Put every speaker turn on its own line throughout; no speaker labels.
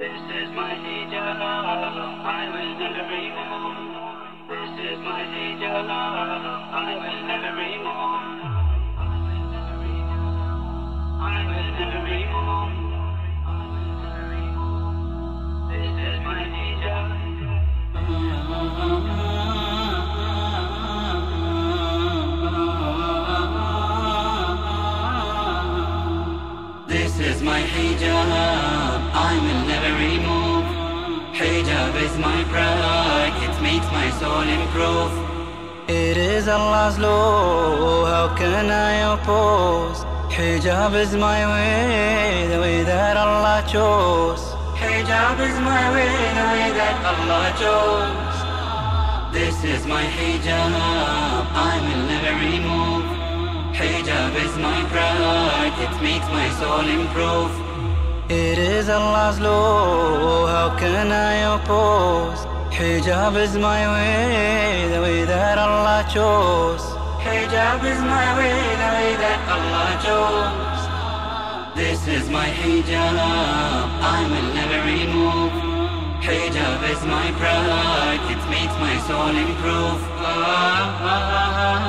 This is my hijab, I will never remove. This is my hijab, I will never remove. I will never remove. This is my hijab. This is my hijab, remove. Hijab is my pride, it makes my soul improve.
It is Allah's law, how can I oppose? Hijab is my way, the way that Allah chose.
Hijab is my way, the way that Allah chose. This is my hijab, I will never remove. Hijab is my pride, it makes my soul improve.
It is Allah's law, how can I oppose? Hijab is my way, the way that Allah chose.
Hijab is my way, the way that Allah chose. This is my hijab, I will never remove. Hijab is my pride, it makes my soul improve.
Ah, ah, ah,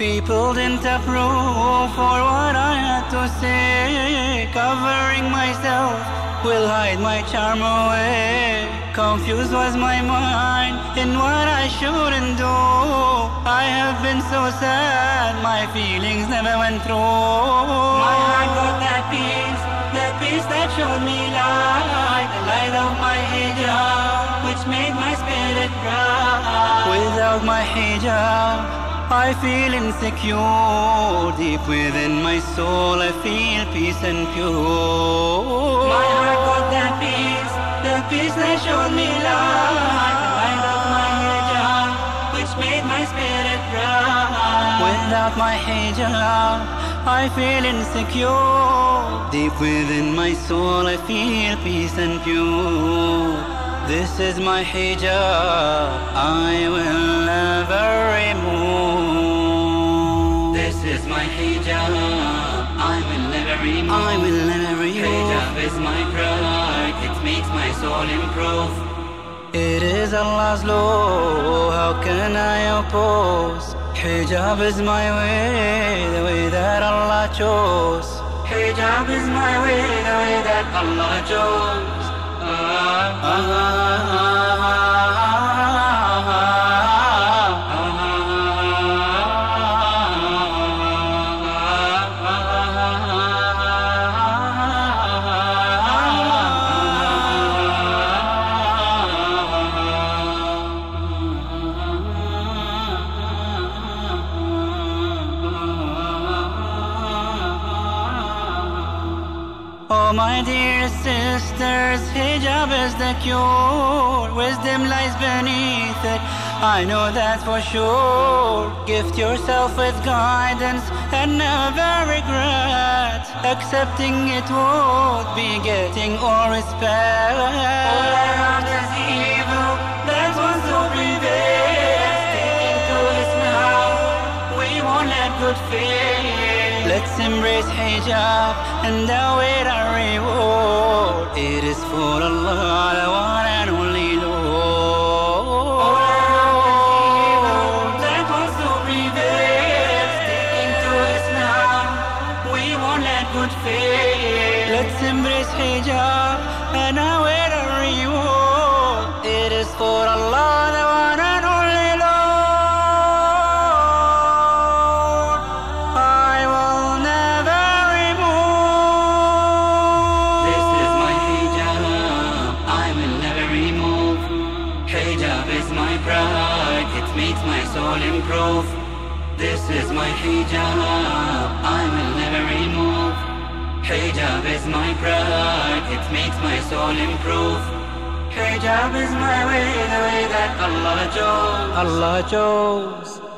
People didn't approve for what I had to say. Covering myself will hide my charm away. Confused was my mind in what I shouldn't do. I have been so sad, my feelings never went through.
My heart got that peace, that peace that showed me light, the light of my hijab, which made my spirit bright.
Without my hijab, I feel insecure. Deep within my soul, I feel peace and pure.
My heart got that peace, the peace that showed me love. the light of my hijab, which made my spirit bright.
Without my hijab, I feel insecure. Deep within my soul, I feel peace and pure. This is my hijab, I will never remove.
Will never remove.
I will never remove.
Hijab is my pride, it makes my soul improve.
It is Allah's law, how can I oppose? Hijab is my way, the way that Allah chose.
Hijab is my way, the way that Allah chose.
Ah, ah, ah, Oh my dear sisters, hijab is the cure. Wisdom lies beneath it. I know that for sure. Gift yourself with guidance and never regret. Accepting it won't be getting all respect.
All around is evil, that wants to prevail. Sticking to Islam, we won't let good fail.
Let's embrace hijab and our for Allah,
soul improve. This is my hijab, I will never remove. Hijab is my pride, it makes my soul improve. Hijab is my way, the way that
Allah chose, Allah chose